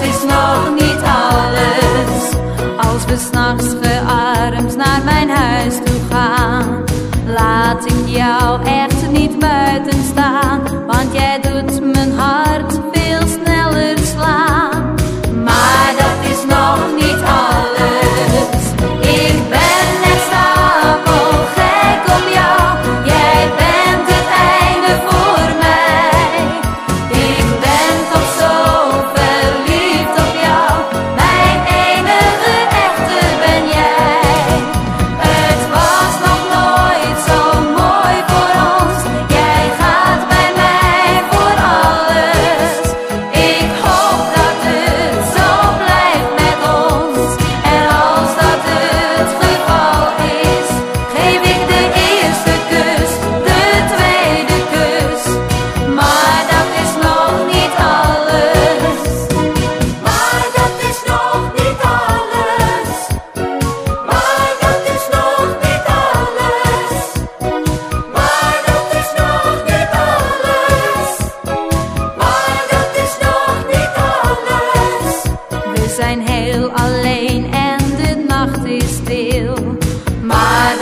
dat is nog niet alles. Als we s'nachts gearmd naar mijn huis toe gaan, laat ik jou echt niet buiten staan.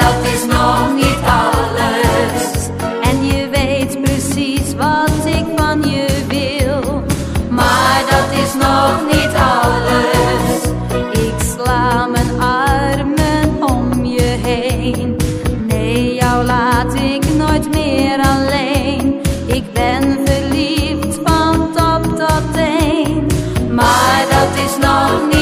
dat is nog niet alles. En je weet precies wat ik van je wil, maar dat is nog niet alles. Ik sla mijn armen om je heen. Nee, jou laat ik nooit meer alleen. Ik ben verliefd van top tot teen, maar dat is nog niet